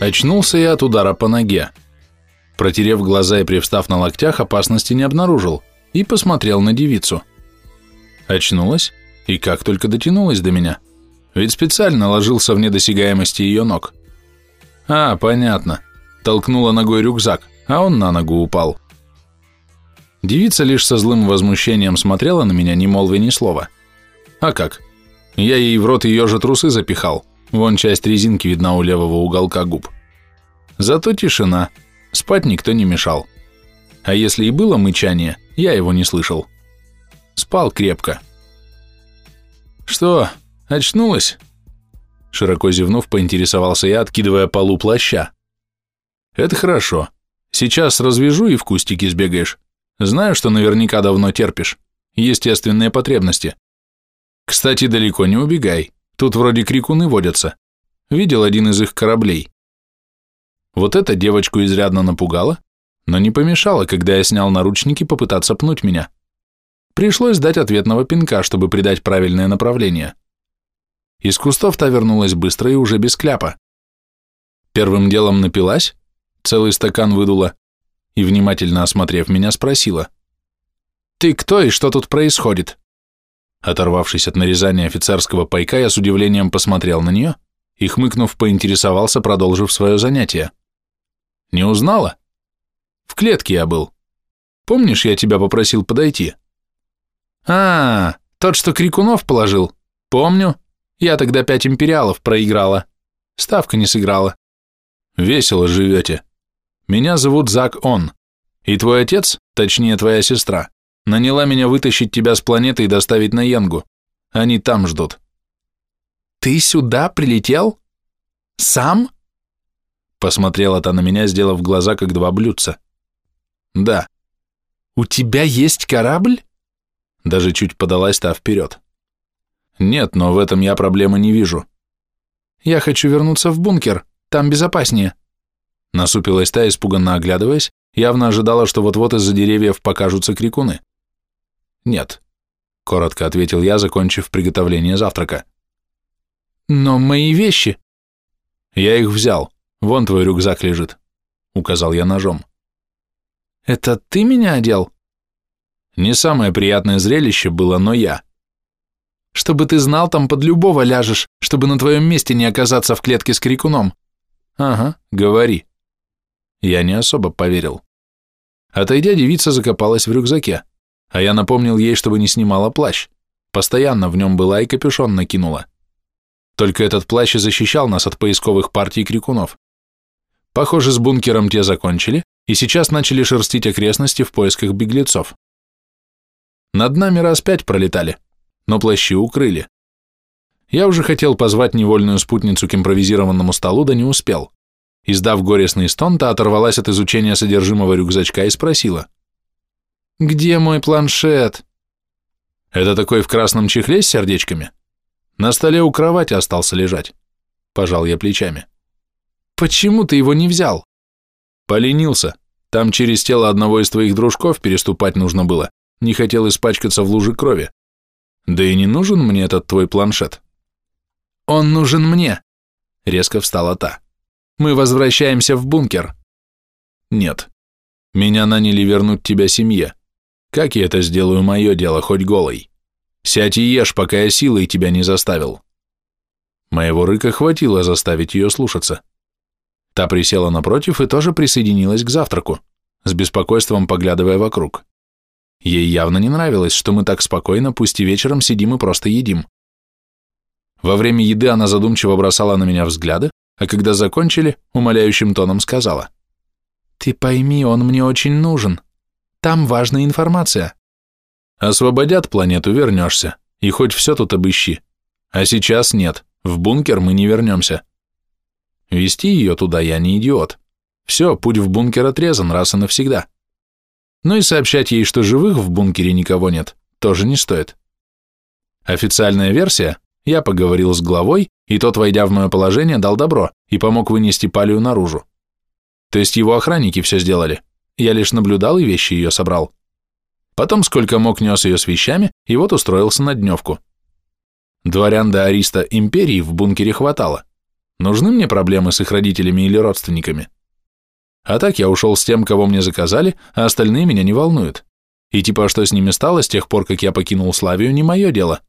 Очнулся я от удара по ноге. Протерев глаза и привстав на локтях, опасности не обнаружил и посмотрел на девицу. Очнулась и как только дотянулась до меня. Ведь специально ложился в недосягаемости ее ног. А, понятно. Толкнула ногой рюкзак, а он на ногу упал. Девица лишь со злым возмущением смотрела на меня, не молвя ни слова. А как? Я ей в рот ее же трусы запихал. Вон часть резинки видна у левого уголка губ. Зато тишина. Спать никто не мешал. А если и было мычание, я его не слышал. Спал крепко. «Что, очнулась?» Широко зевнув, поинтересовался я, откидывая полу плаща. «Это хорошо. Сейчас развяжу и в кустики сбегаешь. Знаю, что наверняка давно терпишь. Естественные потребности. Кстати, далеко не убегай. Тут вроде крикуны водятся. Видел один из их кораблей. Вот эта девочку изрядно напугала, но не помешало, когда я снял наручники, попытаться пнуть меня. Пришлось дать ответного пинка, чтобы придать правильное направление. Из кустов та вернулась быстро и уже без кляпа. Первым делом напилась, целый стакан выдула и, внимательно осмотрев меня, спросила. «Ты кто и что тут происходит?» Оторвавшись от нарезания офицерского пайка, я с удивлением посмотрел на нее и, хмыкнув, поинтересовался, продолжив свое занятие. «Не узнала?» «В клетке я был. Помнишь, я тебя попросил подойти?» «А, тот, что Крикунов положил. Помню. Я тогда пять империалов проиграла. Ставка не сыграла. Весело живете. Меня зовут Зак Он. И твой отец, точнее твоя сестра, Наняла меня вытащить тебя с планеты и доставить на Янгу. Они там ждут. Ты сюда прилетел? Сам? Посмотрела та на меня, сделав глаза, как два блюдца. Да. У тебя есть корабль? Даже чуть подалась та вперед. Нет, но в этом я проблемы не вижу. Я хочу вернуться в бункер, там безопаснее. Насупилась та, испуганно оглядываясь, явно ожидала, что вот-вот из-за деревьев покажутся крикуны. «Нет», — коротко ответил я, закончив приготовление завтрака. «Но мои вещи...» «Я их взял. Вон твой рюкзак лежит», — указал я ножом. «Это ты меня одел?» Не самое приятное зрелище было, но я. «Чтобы ты знал, там под любого ляжешь, чтобы на твоем месте не оказаться в клетке с крикуном». «Ага, говори». Я не особо поверил. Отойдя, девица закопалась в рюкзаке а я напомнил ей, чтобы не снимала плащ. Постоянно в нем была и капюшон накинула. Только этот плащ и защищал нас от поисковых партий крикунов. Похоже, с бункером те закончили, и сейчас начали шерстить окрестности в поисках беглецов. Над нами раз пять пролетали, но плащи укрыли. Я уже хотел позвать невольную спутницу к импровизированному столу, да не успел. Издав горестный стон, та оторвалась от изучения содержимого рюкзачка и спросила. «Где мой планшет?» «Это такой в красном чехле с сердечками? На столе у кровати остался лежать», – пожал я плечами. «Почему ты его не взял?» «Поленился. Там через тело одного из твоих дружков переступать нужно было. Не хотел испачкаться в луже крови. Да и не нужен мне этот твой планшет». «Он нужен мне», – резко встала та. «Мы возвращаемся в бункер». «Нет. Меня наняли вернуть тебя семье. Как я это сделаю, мое дело, хоть голой. Сядь и ешь, пока я силой тебя не заставил. Моего рыка хватило заставить ее слушаться. Та присела напротив и тоже присоединилась к завтраку, с беспокойством поглядывая вокруг. Ей явно не нравилось, что мы так спокойно, пусть и вечером, сидим и просто едим. Во время еды она задумчиво бросала на меня взгляды, а когда закончили, умоляющим тоном сказала. «Ты пойми, он мне очень нужен. Там важная информация. Освободят планету, вернешься. И хоть все тут обыщи. А сейчас нет. В бункер мы не вернемся. Вести ее туда я не идиот. Все, путь в бункер отрезан раз и навсегда. Ну и сообщать ей, что живых в бункере никого нет, тоже не стоит. Официальная версия, я поговорил с главой, и тот, войдя в мое положение, дал добро и помог вынести палию наружу. То есть его охранники все сделали. Я лишь наблюдал и вещи ее собрал. Потом сколько мог нес ее с вещами, и вот устроился на дневку. Дворян до ариста империи в бункере хватало, Нужны мне проблемы с их родителями или родственниками? А так я ушел с тем, кого мне заказали, а остальные меня не волнуют. И типа, что с ними стало с тех пор, как я покинул Славию, не мое дело.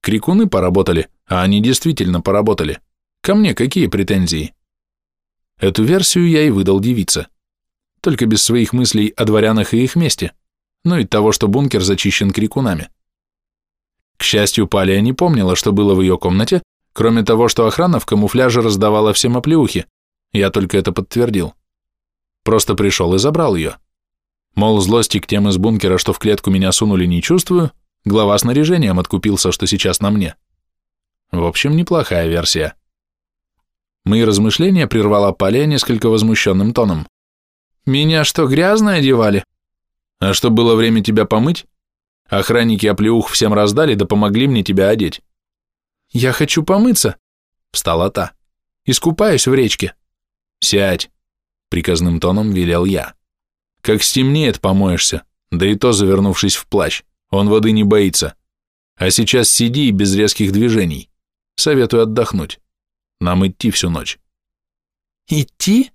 Крикуны поработали, а они действительно поработали. Ко мне какие претензии? Эту версию я и выдал девице. Только без своих мыслей о дворянах и их месте, ну и того, что бункер зачищен крикунами. К счастью, Палия не помнила, что было в ее комнате, кроме того, что охрана в камуфляже раздавала всем оплеухи. Я только это подтвердил. Просто пришел и забрал ее. Мол, злости к тем из бункера, что в клетку меня сунули, не чувствую, глава снаряжением откупился, что сейчас на мне. В общем, неплохая версия. Мои размышления прервала Палия несколько возмущенным тоном. «Меня что, грязно одевали?» «А что, было время тебя помыть? Охранники оплеух всем раздали, да помогли мне тебя одеть». «Я хочу помыться», — встала та. «Искупаюсь в речке». «Сядь», — приказным тоном велел я. «Как стемнеет, помоешься, да и то завернувшись в плащ, он воды не боится. А сейчас сиди и без резких движений. Советую отдохнуть». Нам идти всю ночь. Идти?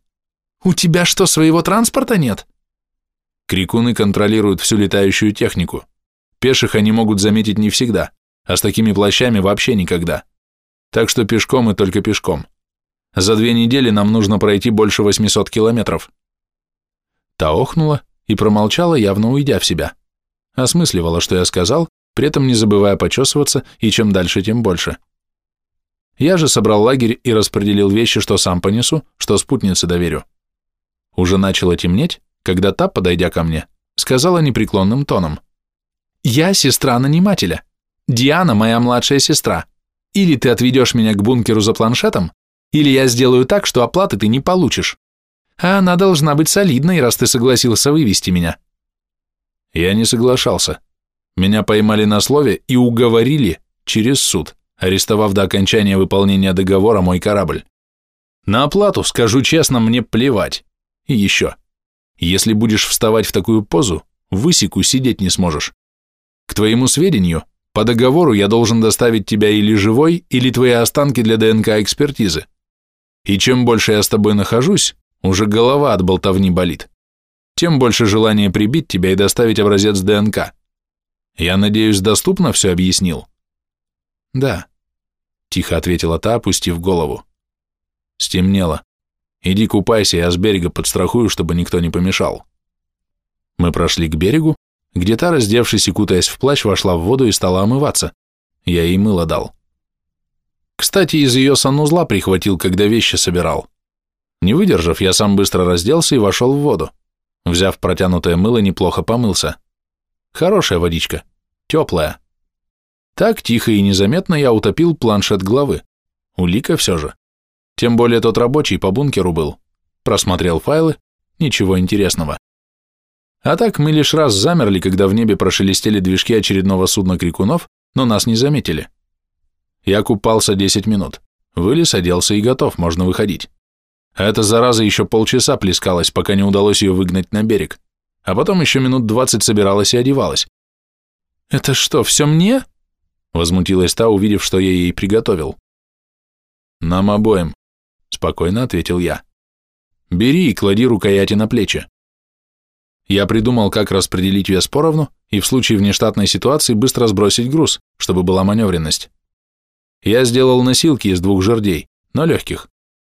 У тебя что, своего транспорта нет? Крикуны контролируют всю летающую технику. Пеших они могут заметить не всегда, а с такими плащами вообще никогда. Так что пешком и только пешком. За две недели нам нужно пройти больше 800 километров. Та охнула и промолчала, явно уйдя в себя. Осмысливала, что я сказал, при этом не забывая почесываться, и чем дальше, тем больше. Я же собрал лагерь и распределил вещи, что сам понесу, что спутнице доверю. Уже начало темнеть, когда та, подойдя ко мне, сказала непреклонным тоном. «Я сестра нанимателя. Диана моя младшая сестра. Или ты отведешь меня к бункеру за планшетом, или я сделаю так, что оплаты ты не получишь. А она должна быть солидной, раз ты согласился вывести меня». Я не соглашался. Меня поймали на слове и уговорили через суд арестовав до окончания выполнения договора мой корабль. На оплату, скажу честно, мне плевать. И еще. Если будешь вставать в такую позу, высеку сидеть не сможешь. К твоему сведению, по договору я должен доставить тебя или живой, или твои останки для ДНК-экспертизы. И чем больше я с тобой нахожусь, уже голова от болтовни болит, тем больше желания прибить тебя и доставить образец ДНК. Я надеюсь, доступно все объяснил? «Да», — тихо ответила та, опустив голову. «Стемнело. Иди купайся, я с берега подстрахую, чтобы никто не помешал». Мы прошли к берегу, где та, раздевшись и кутаясь в плащ, вошла в воду и стала омываться. Я ей мыло дал. Кстати, из ее санузла прихватил, когда вещи собирал. Не выдержав, я сам быстро разделся и вошел в воду. Взяв протянутое мыло, неплохо помылся. Хорошая водичка, теплая. Так тихо и незаметно я утопил планшет главы. Улика все же. Тем более тот рабочий по бункеру был. Просмотрел файлы, ничего интересного. А так мы лишь раз замерли, когда в небе прошелестели движки очередного судна крикунов, но нас не заметили. Я купался 10 минут. Вылез, оделся и готов, можно выходить. А эта зараза еще полчаса плескалась, пока не удалось ее выгнать на берег. А потом еще минут 20 собиралась и одевалась. «Это что, все мне?» Возмутилась та, увидев, что я ей приготовил. «Нам обоим», — спокойно ответил я. «Бери и клади рукояти на плечи». Я придумал, как распределить вес поровну и в случае внештатной ситуации быстро сбросить груз, чтобы была маневренность. Я сделал носилки из двух жердей, но легких.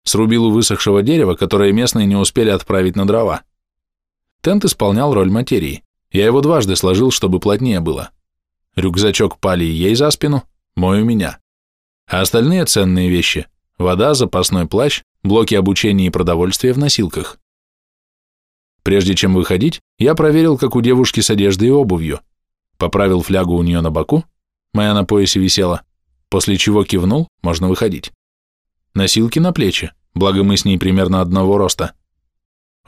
Срубил у высохшего дерева, которое местные не успели отправить на дрова. Тент исполнял роль материи. Я его дважды сложил, чтобы плотнее было. Рюкзачок пали ей за спину, мой у меня. А остальные ценные вещи – вода, запасной плащ, блоки обучения и продовольствия в носилках. Прежде чем выходить, я проверил, как у девушки с одеждой и обувью. Поправил флягу у нее на боку, моя на поясе висела, после чего кивнул, можно выходить. Носилки на плечи, благо мы с ней примерно одного роста.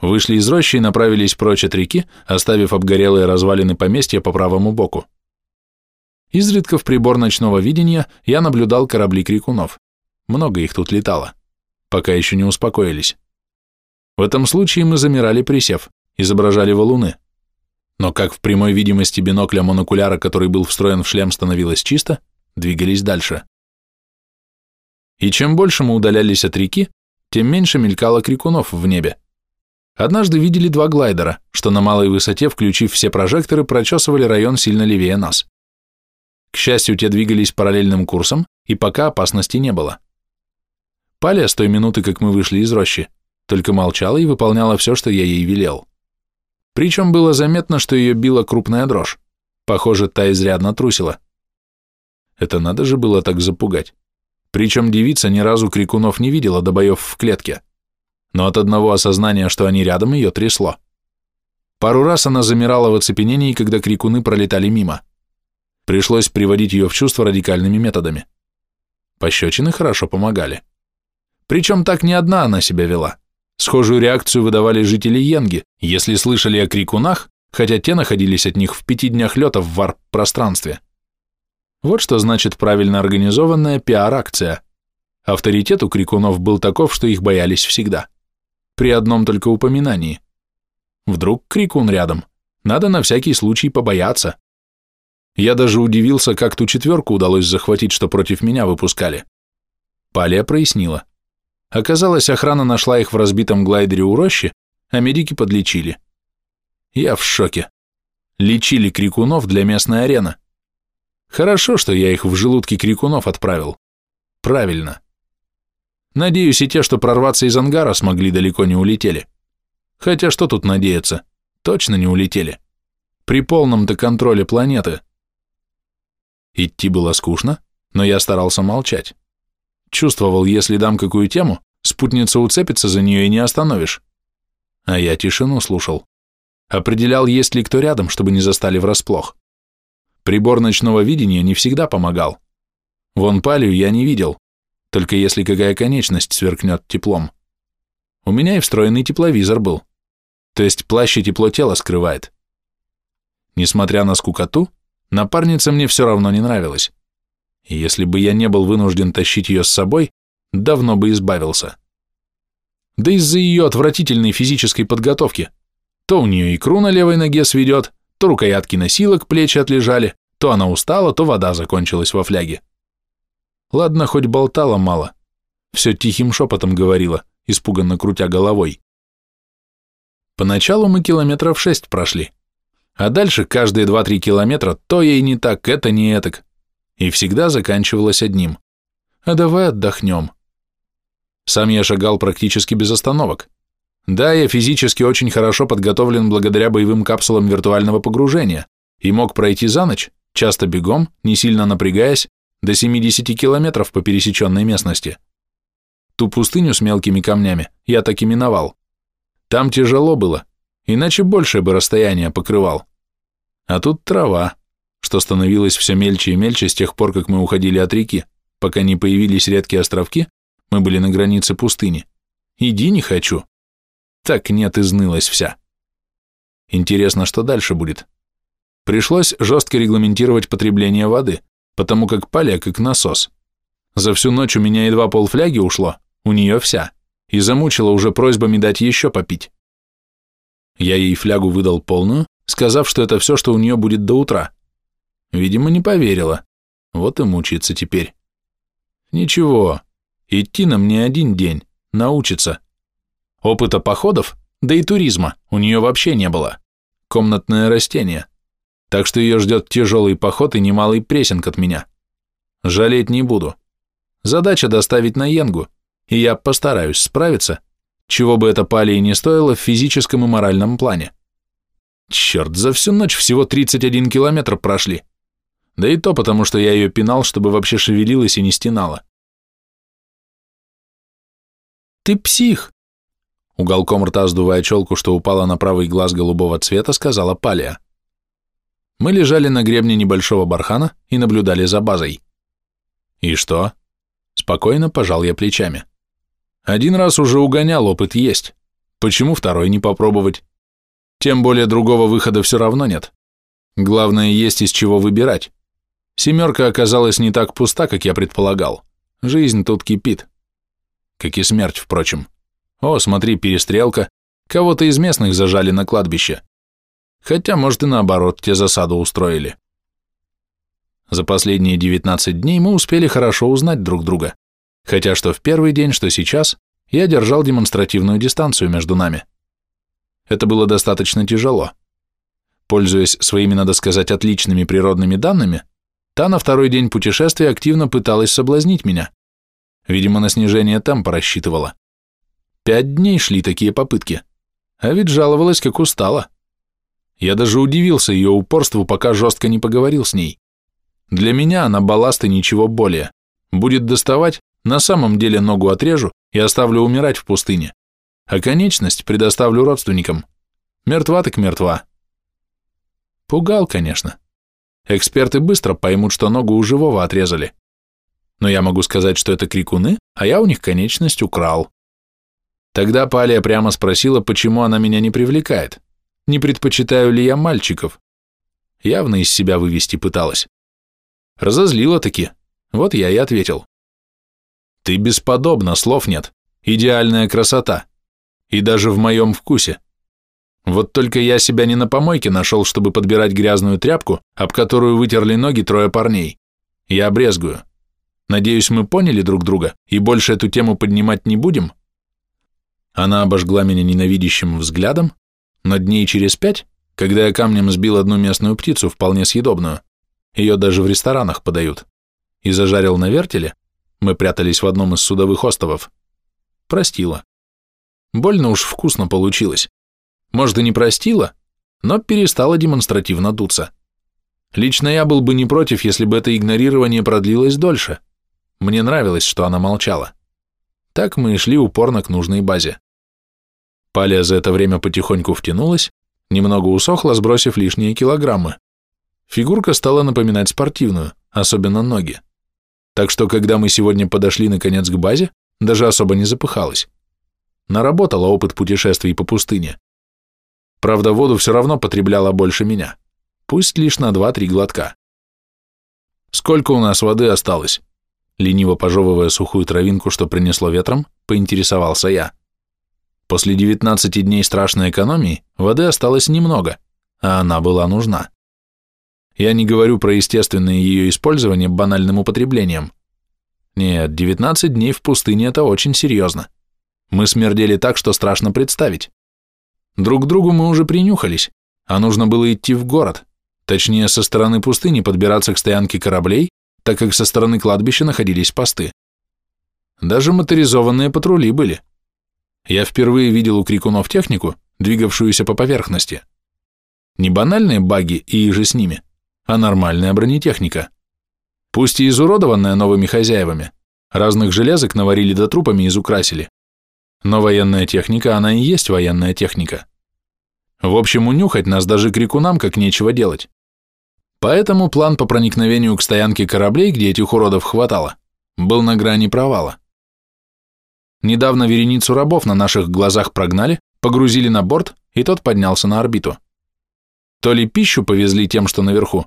Вышли из рощи и направились прочь от реки, оставив обгорелые развалины поместья по правому боку. Изредка в прибор ночного видения я наблюдал корабли крикунов. Много их тут летало. Пока еще не успокоились. В этом случае мы замирали присев, изображали валуны. Но как в прямой видимости бинокля монокуляра, который был встроен в шлем, становилось чисто, двигались дальше. И чем больше мы удалялись от реки, тем меньше мелькало крикунов в небе. Однажды видели два глайдера, что на малой высоте, включив все прожекторы, прочесывали район сильно левее нас. К счастью, те двигались параллельным курсом, и пока опасности не было. Паля с той минуты, как мы вышли из рощи, только молчала и выполняла все, что я ей велел. Причем было заметно, что ее била крупная дрожь. Похоже, та изрядно трусила. Это надо же было так запугать. Причем девица ни разу крикунов не видела до боев в клетке. Но от одного осознания, что они рядом, ее трясло. Пару раз она замирала в оцепенении, когда крикуны пролетали мимо. Пришлось приводить ее в чувство радикальными методами. Пощечины хорошо помогали. Причем так не одна она себя вела. Схожую реакцию выдавали жители Йенги, если слышали о крикунах, хотя те находились от них в пяти днях лета в варп-пространстве. Вот что значит правильно организованная пиар-акция. Авторитет у крикунов был таков, что их боялись всегда. При одном только упоминании. Вдруг крикун рядом. Надо на всякий случай побояться. Я даже удивился, как ту четверку удалось захватить, что против меня выпускали. Палия прояснила. Оказалось, охрана нашла их в разбитом глайдере у рощи, а медики подлечили. Я в шоке. Лечили крикунов для местной арены. Хорошо, что я их в желудки крикунов отправил. Правильно. Надеюсь, и те, что прорваться из ангара смогли, далеко не улетели. Хотя что тут надеяться? Точно не улетели. При полном-то контроле планеты. Идти было скучно, но я старался молчать. Чувствовал, если дам какую тему, спутница уцепится за нее и не остановишь. А я тишину слушал. Определял, есть ли кто рядом, чтобы не застали врасплох. Прибор ночного видения не всегда помогал. Вон палию я не видел, только если какая конечность сверкнет теплом. У меня и встроенный тепловизор был, то есть плащ и тепло тела скрывает. Несмотря на скукоту, напарница мне все равно не нравилась. И если бы я не был вынужден тащить ее с собой, давно бы избавился. Да из-за ее отвратительной физической подготовки. То у нее икру на левой ноге сведет, то рукоятки носилок плечи отлежали, то она устала, то вода закончилась во фляге. Ладно, хоть болтала мало. Все тихим шепотом говорила, испуганно крутя головой. Поначалу мы километров шесть прошли, а дальше каждые два-три километра то ей не так, это не этак, и всегда заканчивалось одним. А давай отдохнем. Сам я шагал практически без остановок. Да, я физически очень хорошо подготовлен благодаря боевым капсулам виртуального погружения и мог пройти за ночь, часто бегом, не сильно напрягаясь, до 70 километров по пересеченной местности. Ту пустыню с мелкими камнями я так и миновал. Там тяжело было, иначе большее бы расстояние покрывал. А тут трава, что становилось все мельче и мельче с тех пор, как мы уходили от реки, пока не появились редкие островки, мы были на границе пустыни. Иди не хочу. Так нет, изнылась вся. Интересно, что дальше будет. Пришлось жестко регламентировать потребление воды, потому как паля как насос. За всю ночь у меня едва полфляги ушло, у нее вся, и замучила уже просьбами дать еще попить. Я ей флягу выдал полную, сказав, что это все, что у нее будет до утра. Видимо, не поверила. Вот и мучается теперь. Ничего, идти нам не один день, научится. Опыта походов, да и туризма у нее вообще не было. Комнатное растение. Так что ее ждет тяжелый поход и немалый прессинг от меня. Жалеть не буду. Задача доставить на Йенгу, и я постараюсь справиться, чего бы это пали и не стоило в физическом и моральном плане. Черт, за всю ночь всего 31 километр прошли. Да и то потому, что я ее пинал, чтобы вообще шевелилась и не стенала. «Ты псих!» Уголком рта, сдувая челку, что упала на правый глаз голубого цвета, сказала Палия. Мы лежали на гребне небольшого бархана и наблюдали за базой. «И что?» Спокойно пожал я плечами. «Один раз уже угонял, опыт есть. Почему второй не попробовать? Тем более другого выхода все равно нет. Главное, есть из чего выбирать. Семерка оказалась не так пуста, как я предполагал. Жизнь тут кипит. Как и смерть, впрочем. О, смотри, перестрелка. Кого-то из местных зажали на кладбище. Хотя, может, и наоборот, те засаду устроили. За последние 19 дней мы успели хорошо узнать друг друга. хотя что в первый день, что сейчас, я держал демонстративную дистанцию между нами. Это было достаточно тяжело. Пользуясь своими, надо сказать, отличными природными данными, та на второй день путешествия активно пыталась соблазнить меня. Видимо, на снижение темпа рассчитывала. Пять дней шли такие попытки, а ведь жаловалась, как устала. Я даже удивился ее упорству, пока жестко не поговорил с ней. Для меня она балласт и ничего более. Будет доставать, на самом деле ногу отрежу и оставлю умирать в пустыне. А конечность предоставлю родственникам. Мертва так мертва. Пугал, конечно. Эксперты быстро поймут, что ногу у живого отрезали. Но я могу сказать, что это крикуны, а я у них конечность украл. Тогда Палия прямо спросила, почему она меня не привлекает. Не предпочитаю ли я мальчиков? Явно из себя вывести пыталась. Разозлила таки. Вот я и ответил. Ты бесподобна, слов нет. Идеальная красота. И даже в моем вкусе. Вот только я себя не на помойке нашел, чтобы подбирать грязную тряпку, об которую вытерли ноги трое парней. Я обрезгую. Надеюсь, мы поняли друг друга и больше эту тему поднимать не будем? Она обожгла меня ненавидящим взглядом, но дней через пять, когда я камнем сбил одну местную птицу, вполне съедобную, ее даже в ресторанах подают, и зажарил на вертеле, мы прятались в одном из судовых островов, простила. Больно уж вкусно получилось. Может, и не простила, но перестала демонстративно дуться. Лично я был бы не против, если бы это игнорирование продлилось дольше. Мне нравилось, что она молчала. Так мы и шли упорно к нужной базе. Палия за это время потихоньку втянулась, немного усохла, сбросив лишние килограммы. Фигурка стала напоминать спортивную, особенно ноги. Так что, когда мы сегодня подошли наконец к базе, даже особо не запыхалась. Наработала опыт путешествий по пустыне. Правда, воду все равно потребляла больше меня. Пусть лишь на 2-3 глотка. Сколько у нас воды осталось? Лениво пожевывая сухую травинку, что принесло ветром, поинтересовался я. После 19 дней страшной экономии воды осталось немного, а она была нужна. Я не говорю про естественное ее использование банальным употреблением. Нет, 19 дней в пустыне – это очень серьезно. Мы смердели так, что страшно представить. Друг к другу мы уже принюхались, а нужно было идти в город, точнее, со стороны пустыни подбираться к стоянке кораблей, так как со стороны кладбища находились посты. Даже моторизованные патрули были. Я впервые видел у крикунов технику, двигавшуюся по поверхности. Не банальные баги и же с ними, а нормальная бронетехника. Пусть и изуродованная новыми хозяевами, разных железок наварили до трупами и изукрасили, но военная техника, она и есть военная техника. В общем, унюхать нас даже крикунам как нечего делать. Поэтому план по проникновению к стоянке кораблей, где этих уродов хватало, был на грани провала. Недавно вереницу рабов на наших глазах прогнали, погрузили на борт, и тот поднялся на орбиту. То ли пищу повезли тем, что наверху,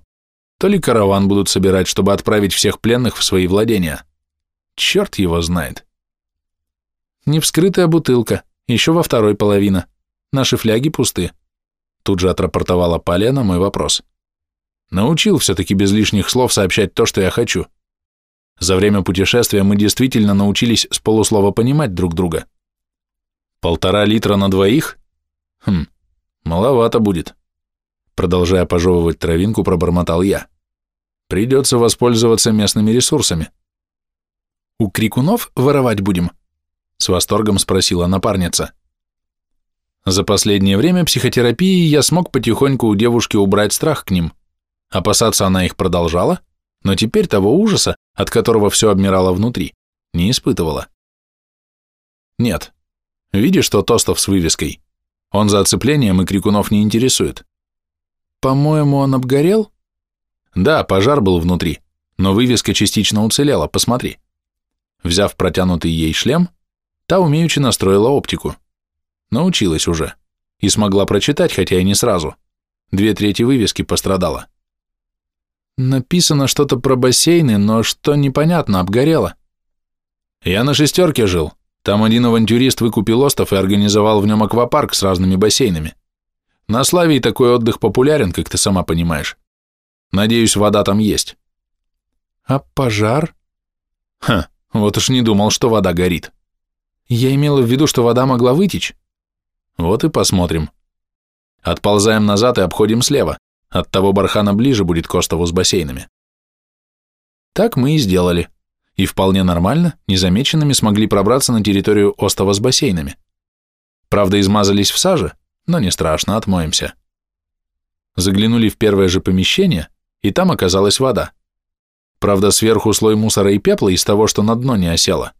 то ли караван будут собирать, чтобы отправить всех пленных в свои владения. Черт его знает. Невскрытая бутылка, еще во второй половина. Наши фляги пусты. Тут же отрапортовала Палия на мой вопрос. Научил все-таки без лишних слов сообщать то, что я хочу. За время путешествия мы действительно научились с полуслова понимать друг друга. Полтора литра на двоих? Хм, маловато будет. Продолжая пожевывать травинку, пробормотал я. Придется воспользоваться местными ресурсами. У крикунов воровать будем? С восторгом спросила напарница. За последнее время психотерапии я смог потихоньку у девушки убрать страх к ним. Опасаться она их продолжала, но теперь того ужаса, от которого все обмирало внутри, не испытывала. Нет. Видишь, что Тостов с вывеской? Он за оцеплением и крикунов не интересует. По-моему, он обгорел? Да, пожар был внутри, но вывеска частично уцелела, посмотри. Взяв протянутый ей шлем, Та умеючи настроила оптику. Научилась уже. И смогла прочитать, хотя и не сразу. Две трети вывески пострадала. Написано что-то про бассейны, но что непонятно, обгорело. Я на шестерке жил. Там один авантюрист выкупил остров и организовал в нем аквапарк с разными бассейнами. На Славии такой отдых популярен, как ты сама понимаешь. Надеюсь, вода там есть. А пожар? Ха, Вот уж не думал, что вода горит. Я имела в виду, что вода могла вытечь. Вот и посмотрим. Отползаем назад и обходим слева. От того бархана ближе будет к острову с бассейнами. Так мы и сделали. И вполне нормально, незамеченными смогли пробраться на территорию острова с бассейнами. Правда, измазались в саже, но не страшно, отмоемся. Заглянули в первое же помещение, и там оказалась вода. Правда, сверху слой мусора и пепла из того, что на дно не осело.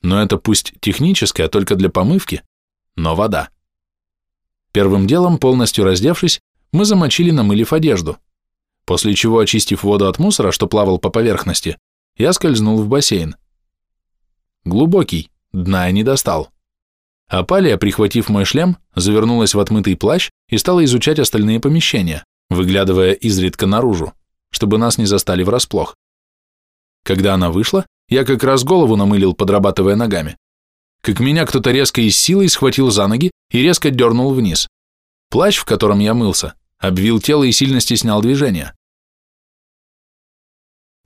Но это пусть техническая, только для помывки, но вода. Первым делом, полностью раздевшись, мы замочили, намылив одежду, после чего, очистив воду от мусора, что плавал по поверхности, я скользнул в бассейн. Глубокий, дна я не достал. А Палия, прихватив мой шлем, завернулась в отмытый плащ и стала изучать остальные помещения, выглядывая изредка наружу, чтобы нас не застали врасплох. Когда она вышла, я как раз голову намылил, подрабатывая ногами. Как меня кто-то резко и с силой схватил за ноги и резко дернул вниз. Плащ, в котором я мылся, обвил тело и сильно стеснял движение.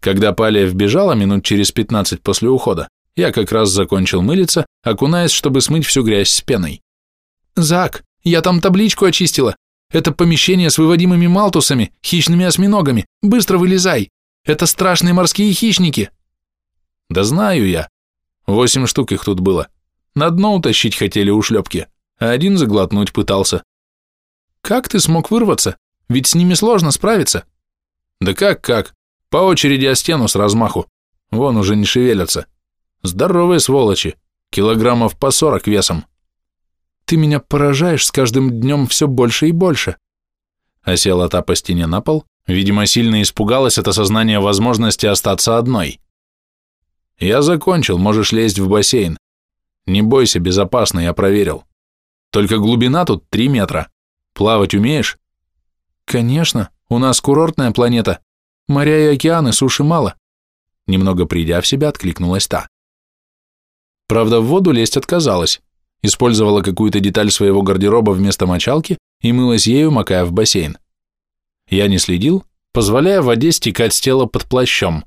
Когда Палия вбежала минут через 15 после ухода, я как раз закончил мылиться, окунаясь, чтобы смыть всю грязь с пеной. «Зак, я там табличку очистила. Это помещение с выводимыми малтусами, хищными осьминогами. Быстро вылезай. Это страшные морские хищники». «Да знаю я. Восемь штук их тут было. На дно утащить хотели ушлепки, а один заглотнуть пытался». «Как ты смог вырваться? Ведь с ними сложно справиться». «Да как-как? По очереди о стену с размаху. Вон уже не шевелятся. Здоровые сволочи, килограммов по сорок весом. Ты меня поражаешь с каждым днем все больше и больше. Осела та по стене на пол, видимо, сильно испугалась от осознания возможности остаться одной. Я закончил, можешь лезть в бассейн. Не бойся, безопасно, я проверил. Только глубина тут три метра. Плавать умеешь? Конечно, у нас курортная планета. Моря и океаны, суши мало. Немного придя в себя, откликнулась та. Правда, в воду лезть отказалась, использовала какую-то деталь своего гардероба вместо мочалки и мылась ею, макая в бассейн. Я не следил, позволяя воде стекать с тела под плащом.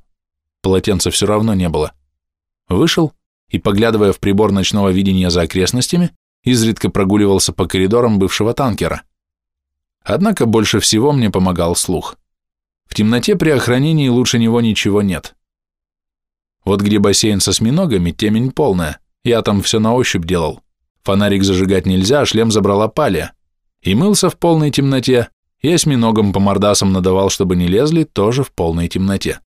Полотенца все равно не было. Вышел и, поглядывая в прибор ночного видения за окрестностями, изредка прогуливался по коридорам бывшего танкера. Однако больше всего мне помогал слух. В темноте при охранении лучше него ничего нет. Вот где бассейн со осьминогами, темень полная. Я там все на ощупь делал. Фонарик зажигать нельзя, а шлем забрала палия. И мылся в полной темноте, и осьминогом по мордасам надавал, чтобы не лезли, тоже в полной темноте.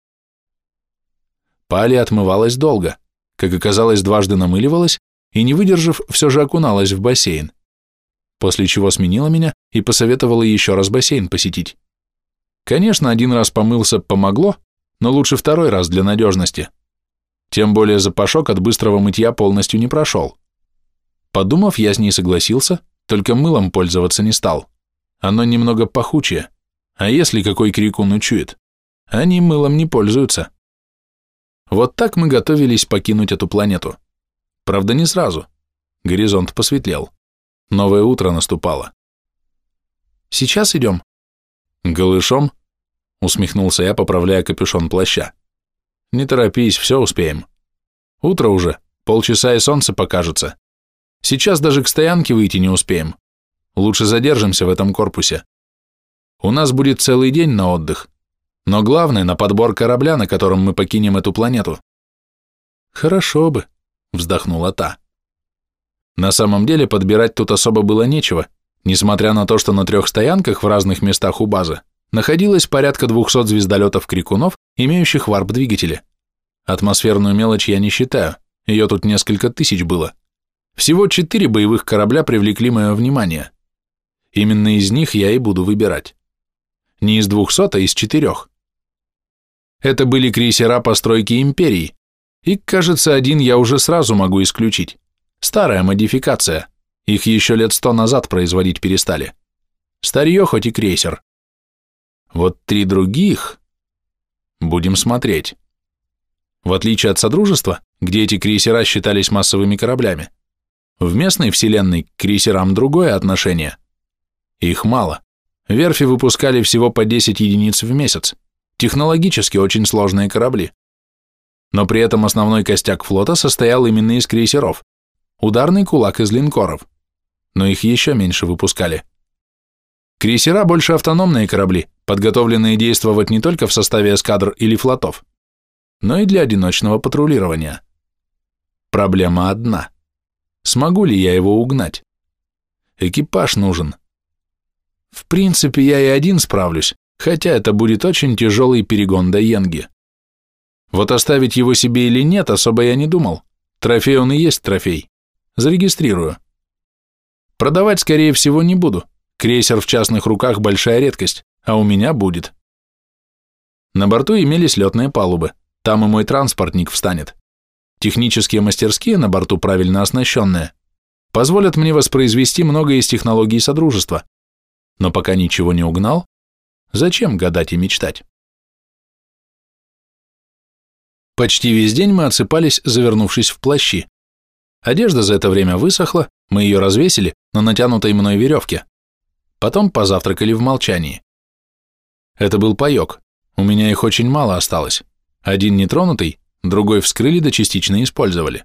Палия отмывалась долго. Как оказалось, дважды намыливалась и, не выдержав, все же окуналась в бассейн. После чего сменила меня и посоветовала еще раз бассейн посетить. Конечно, один раз помылся помогло, но лучше второй раз для надежности. Тем более запашок от быстрого мытья полностью не прошел. Подумав, я с ней согласился, только мылом пользоваться не стал. Оно немного пахучее, а если какой крикун учует? Они мылом не пользуются. Вот так мы готовились покинуть эту планету. Правда, не сразу. Горизонт посветлел. Новое утро наступало. «Сейчас идем?» «Голышом?» — усмехнулся я, поправляя капюшон плаща. Не торопись, все успеем. Утро уже, полчаса и солнце покажется. Сейчас даже к стоянке выйти не успеем. Лучше задержимся в этом корпусе. У нас будет целый день на отдых. Но главное, на подбор корабля, на котором мы покинем эту планету. Хорошо бы, вздохнула та. На самом деле подбирать тут особо было нечего, несмотря на то, что на трех стоянках в разных местах у базы находилось порядка 200 звездолетов-крикунов, имеющих варп-двигатели. Атмосферную мелочь я не считаю, ее тут несколько тысяч было. Всего четыре боевых корабля привлекли мое внимание. Именно из них я и буду выбирать. Не из двухсот, а из четырех. Это были крейсера постройки Империи, и, кажется, один я уже сразу могу исключить. Старая модификация, их еще лет сто назад производить перестали. Старье хоть и крейсер. Вот три других... Будем смотреть. В отличие от Содружества, где эти крейсера считались массовыми кораблями, в местной вселенной к крейсерам другое отношение. Их мало. Верфи выпускали всего по 10 единиц в месяц. Технологически очень сложные корабли. но при этом основной костяк флота состоял именно из крейсеров, ударный кулак из линкоров, но их еще меньше выпускали. Крейсера больше автономные корабли, подготовленные действовать не только в составе эскадр или флотов, но и для одиночного патрулирования. Проблема одна. Смогу ли я его угнать? Экипаж нужен. В принципе, я и один справлюсь, хотя это будет очень тяжелый перегон до Йенги. Вот оставить его себе или нет, особо я не думал. Трофей он и есть трофей. Зарегистрирую. Продавать, скорее всего, не буду. Крейсер в частных руках – большая редкость, а у меня будет. На борту имелись летные палубы. Там и мой транспортник встанет. Технические мастерские на борту правильно оснащенные позволят мне воспроизвести много из технологий Содружества. Но пока ничего не угнал, зачем гадать и мечтать? Почти весь день мы отсыпались, завернувшись в плащи. Одежда за это время высохла, мы ее развесили на натянутой мной веревке. Потом позавтракали в молчании. Это был паек, у меня их очень мало осталось. Один нетронутый, другой вскрыли да частично использовали.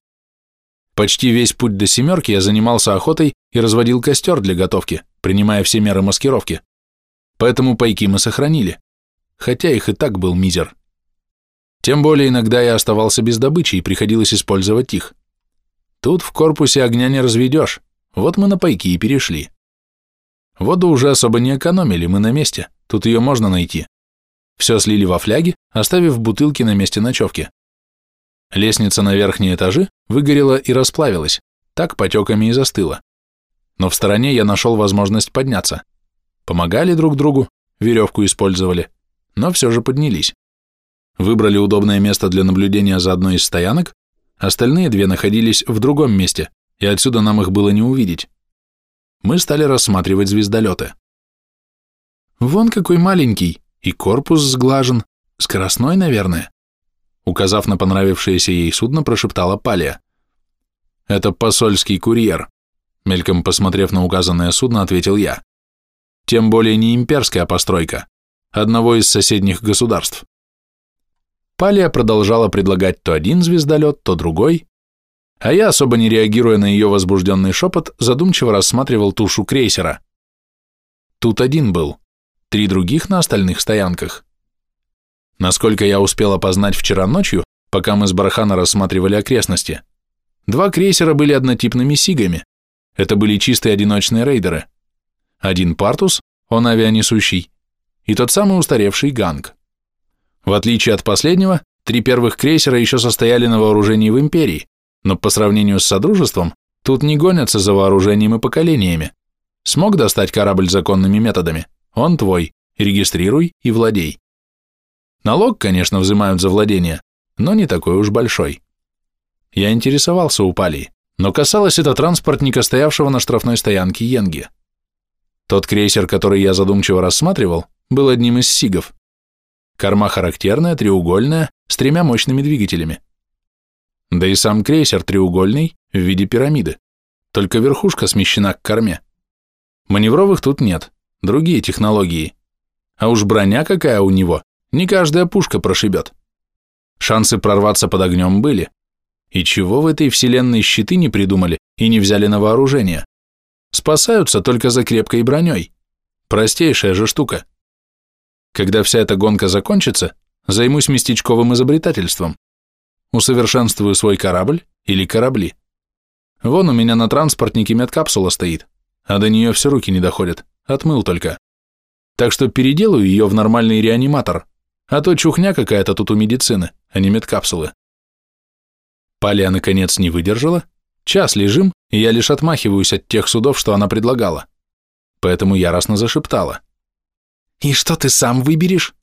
Почти весь путь до семерки я занимался охотой и разводил костер для готовки, принимая все меры маскировки. Поэтому пайки мы сохранили, хотя их и так был мизер. Тем более иногда я оставался без добычи и приходилось использовать их. Тут в корпусе огня не разведешь, вот мы на пайки и перешли. Воду уже особо не экономили, мы на месте, тут ее можно найти. Все слили во фляги, оставив бутылки на месте ночевки. Лестница на верхние этажи выгорела и расплавилась, так потеками и застыла. Но в стороне я нашел возможность подняться. Помогали друг другу, веревку использовали, но все же поднялись. Выбрали удобное место для наблюдения за одной из стоянок, остальные две находились в другом месте, и отсюда нам их было не увидеть. Мы стали рассматривать звездолеты. Вон какой маленький, и корпус сглажен, скоростной, наверное. Указав на понравившееся ей судно, прошептала Палия. Это посольский курьер. Мельком посмотрев на указанное судно, ответил я. Тем более не имперская постройка, одного из соседних государств. Палия продолжала предлагать то один звездолет, то другой, а я, особо не реагируя на ее возбужденный шепот, задумчиво рассматривал тушу крейсера. Тут один был, три других на остальных стоянках. Насколько я успел опознать вчера ночью, пока мы с Бархана рассматривали окрестности, два крейсера были однотипными сигами. Это были чистые одиночные рейдеры. Один Партус, он авианесущий, и тот самый устаревший Ганг. В отличие от последнего, три первых крейсера еще состояли на вооружении в империи, но по сравнению с Содружеством, тут не гонятся за вооружением и поколениями. Смог достать корабль законными методами? Он твой, регистрируй и владей. Налог, конечно, взимают за владение, но не такой уж большой. Я интересовался у Палии, но касалось это транспортника, стоявшего на штрафной стоянке Йенги. Тот крейсер, который я задумчиво рассматривал, был одним из сигов. Корма характерная, треугольная, с тремя мощными двигателями. Да и сам крейсер треугольный, в виде пирамиды, только верхушка смещена к корме. Маневровых тут нет, другие технологии. А уж броня какая у него, не каждая пушка прошибет. Шансы прорваться под огнем были. И чего в этой вселенной щиты не придумали и не взяли на вооружение? Спасаются только за крепкой броней. Простейшая же штука. Когда вся эта гонка закончится, займусь местечковым изобретательством. Усовершенствую свой корабль или корабли. Вон у меня на транспортнике медкапсула стоит, а до нее все руки не доходят, отмыл только. Так что переделаю ее в нормальный реаниматор, а то чухня какая-то тут у медицины, а не медкапсулы. Палия, наконец, не выдержала. Час лежим, и я лишь отмахиваюсь от тех судов, что она предлагала. Поэтому яростно зашептала. «И что ты сам выберешь?»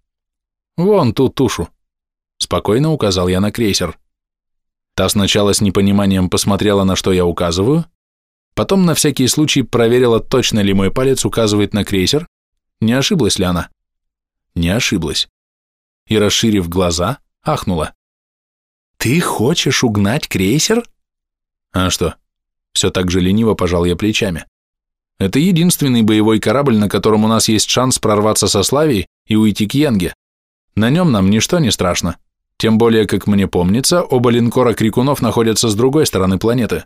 «Вон ту тушу», — спокойно указал я на крейсер. Та сначала с непониманием посмотрела, на что я указываю, потом на всякий случай проверила, точно ли мой палец указывает на крейсер, не ошиблась ли она. Не ошиблась. И, расширив глаза, ахнула. «Ты хочешь угнать крейсер?» «А что?» Все так же лениво пожал я плечами. Это единственный боевой корабль, на котором у нас есть шанс прорваться со Славией и уйти к Янге. На нем нам ничто не страшно. Тем более, как мне помнится, оба линкора Крикунов находятся с другой стороны планеты.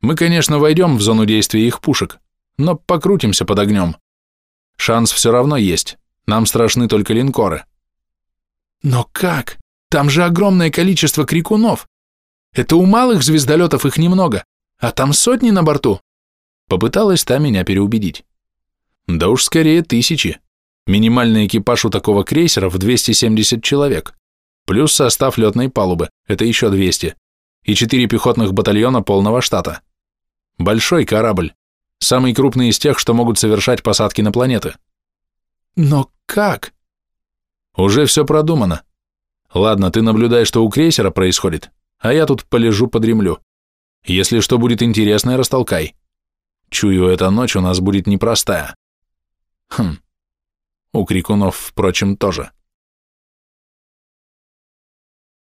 Мы, конечно, войдем в зону действия их пушек, но покрутимся под огнем. Шанс все равно есть. Нам страшны только линкоры. Но как? Там же огромное количество крикунов. Это у малых звездолетов их немного, а там сотни на борту. Попыталась та меня переубедить. Да уж скорее тысячи. Минимальный экипаж у такого крейсера в 270 человек. Плюс состав летной палубы, это еще 200. И четыре пехотных батальона полного штата. Большой корабль. Самый крупный из тех, что могут совершать посадки на планеты. Но как? Уже все продумано. Ладно, ты наблюдай, что у крейсера происходит, а я тут полежу, подремлю. Если что будет интересное, растолкай. Чую, эта ночь у нас будет непростая. Хм. У крикунов, впрочем, тоже.